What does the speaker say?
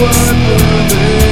what were they?